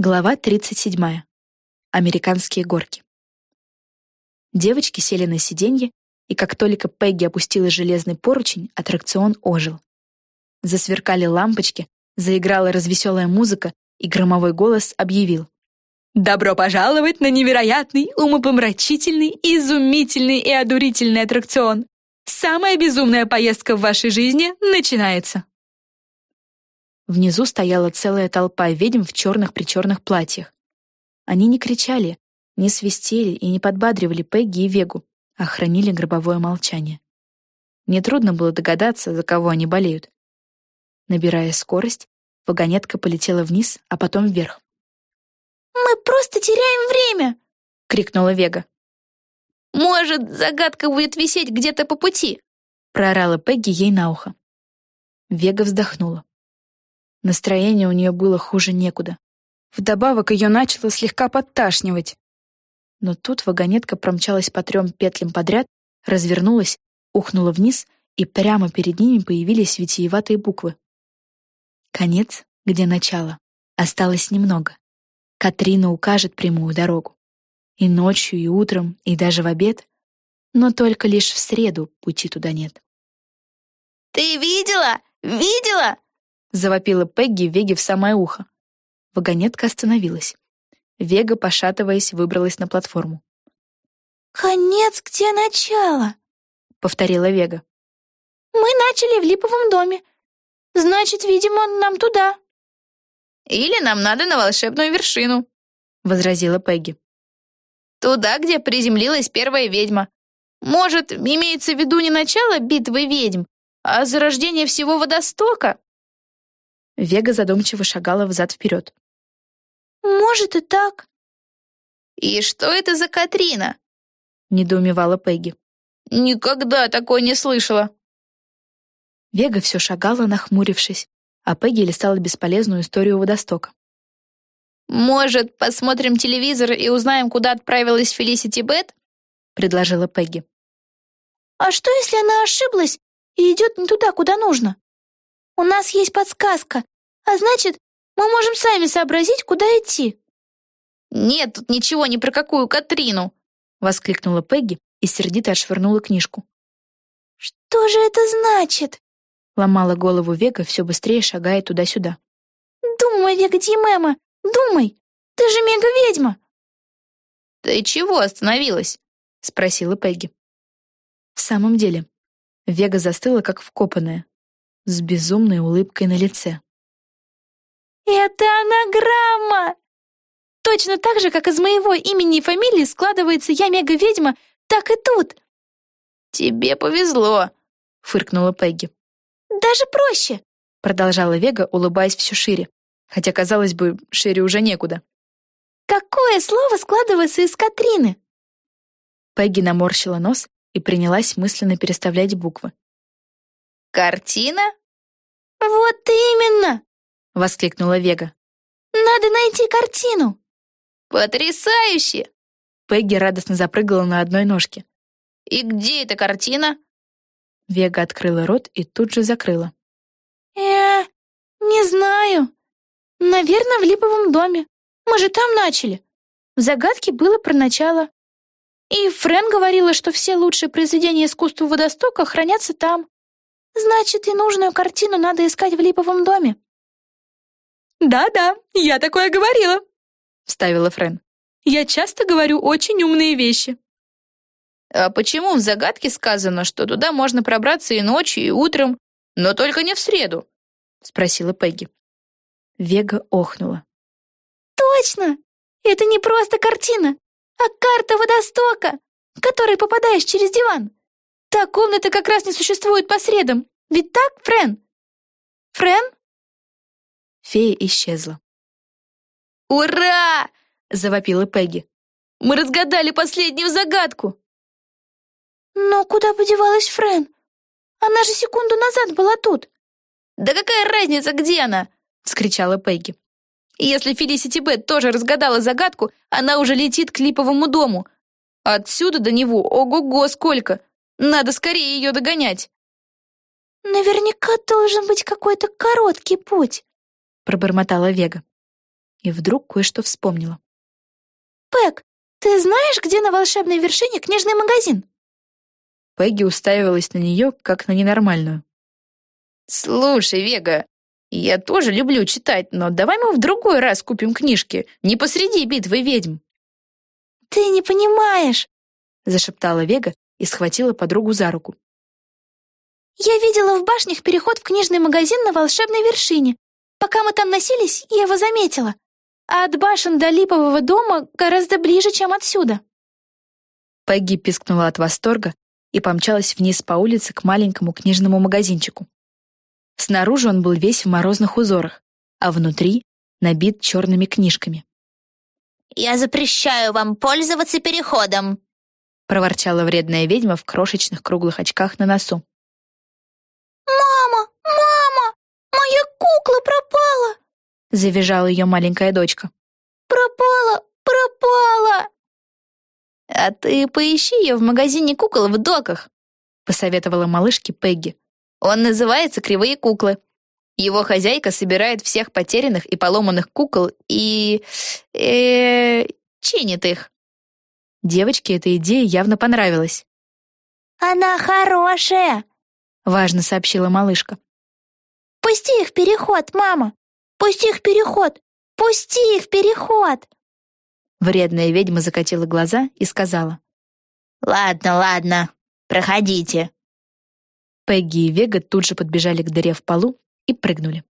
Глава 37. Американские горки. Девочки сели на сиденье, и как только Пегги опустила железный поручень, аттракцион ожил. Засверкали лампочки, заиграла развеселая музыка, и громовой голос объявил. «Добро пожаловать на невероятный, умопомрачительный, изумительный и одурительный аттракцион! Самая безумная поездка в вашей жизни начинается!» Внизу стояла целая толпа ведьм в черных-причерных платьях. Они не кричали, не свистели и не подбадривали Пегги и Вегу, а хранили гробовое молчание. Нетрудно было догадаться, за кого они болеют. Набирая скорость, вагонетка полетела вниз, а потом вверх. «Мы просто теряем время!» — крикнула Вега. «Может, загадка будет висеть где-то по пути?» — проорала Пегги ей на ухо. Вега вздохнула. Настроение у нее было хуже некуда. Вдобавок ее начало слегка подташнивать. Но тут вагонетка промчалась по трем петлям подряд, развернулась, ухнула вниз, и прямо перед ними появились витиеватые буквы. Конец, где начало. Осталось немного. Катрина укажет прямую дорогу. И ночью, и утром, и даже в обед. Но только лишь в среду пути туда нет. «Ты видела? Видела?» — завопила Пегги Веге в самое ухо. Вагонетка остановилась. Вега, пошатываясь, выбралась на платформу. «Конец, где начало?» — повторила Вега. «Мы начали в липовом доме. Значит, видимо, нам туда». «Или нам надо на волшебную вершину», — возразила Пегги. «Туда, где приземлилась первая ведьма. Может, имеется в виду не начало битвы ведьм, а зарождение всего водостока?» Вега задумчиво шагала взад-вперед. «Может и так». «И что это за Катрина?» — недоумевала Пегги. «Никогда такой не слышала». Вега все шагала, нахмурившись, а Пегги листала бесполезную историю водостока. «Может, посмотрим телевизор и узнаем, куда отправилась Фелисити Бет?» — предложила Пегги. «А что, если она ошиблась и идет не туда, куда нужно?» У нас есть подсказка, а значит, мы можем сами сообразить, куда идти». «Нет тут ничего ни про какую Катрину!» — воскликнула Пегги и сердито отшвырнула книжку. «Что же это значит?» — ломала голову Вега, все быстрее шагая туда-сюда. «Думай, Вега Димема, думай! Ты же мега-ведьма!» «Ты чего остановилась?» — спросила Пегги. В самом деле, Вега застыла, как вкопанная, с безумной улыбкой на лице. «Это анаграмма! Точно так же, как из моего имени и фамилии складывается «Я мега-ведьма», так и тут!» «Тебе повезло», — фыркнула Пегги. «Даже проще», — продолжала Вега, улыбаясь все шире, хотя, казалось бы, шире уже некуда. «Какое слово складывается из Катрины?» Пегги наморщила нос и принялась мысленно переставлять буквы. «Картина?» «Вот именно!» — воскликнула Вега. «Надо найти картину!» «Потрясающе!» Пегги радостно запрыгала на одной ножке. «И где эта картина?» Вега открыла рот и тут же закрыла. «Э, не знаю. Наверное, в липовом доме. Мы же там начали. В загадке было про начало. И Френ говорила, что все лучшие произведения искусства Водостока хранятся там. Значит, и нужную картину надо искать в липовом доме. «Да-да, я такое говорила», — вставила Френ. «Я часто говорю очень умные вещи». «А почему в загадке сказано, что туда можно пробраться и ночью, и утром, но только не в среду?» — спросила Пегги. Вега охнула. «Точно! Это не просто картина, а карта водостока, в которой попадаешь через диван. Та комната как раз не существует по средам. Ведь так, Френ? Френ?» Фея исчезла. «Ура!» — завопила Пегги. «Мы разгадали последнюю загадку!» «Но куда подевалась Френ? Она же секунду назад была тут!» «Да какая разница, где она?» — вскричала Пегги. «Если Фелисити Бет тоже разгадала загадку, она уже летит к липовому дому. Отсюда до него ого-го сколько! Надо скорее ее догонять!» «Наверняка должен быть какой-то короткий путь», — пробормотала Вега. и вдруг кое-что вспомнила. «Пэк, ты знаешь, где на волшебной вершине книжный магазин?» Пегги уставилась на нее, как на ненормальную. «Слушай, Вега, я тоже люблю читать, но давай мы в другой раз купим книжки, не посреди битвы ведьм». «Ты не понимаешь», — зашептала Вега и схватила подругу за руку. «Я видела в башнях переход в книжный магазин на волшебной вершине. Пока мы там носились, я его заметила. А от башен до липового дома гораздо ближе, чем отсюда». Пегги пискнула от восторга и помчалась вниз по улице к маленькому книжному магазинчику. Снаружи он был весь в морозных узорах, а внутри набит черными книжками. «Я запрещаю вам пользоваться переходом», проворчала вредная ведьма в крошечных круглых очках на носу. «Мама! Мама! Моя кукла пропала!» завизжала ее маленькая дочка. «Пропала! Пропала!» «А ты поищи ее в магазине кукол в доках», посоветовала малышке Пегги. «Он называется «Кривые куклы». Его хозяйка собирает всех потерянных и поломанных кукол и... э чинит их. Девочке эта идея явно понравилась. «Она хорошая!» — важно сообщила малышка. «Пусти их в переход, мама! Пусти их в переход! Пусти их в переход!» Вредная ведьма закатила глаза и сказала. «Ладно, ладно, проходите». Пегги и Вега тут же подбежали к дыре в полу и прыгнули.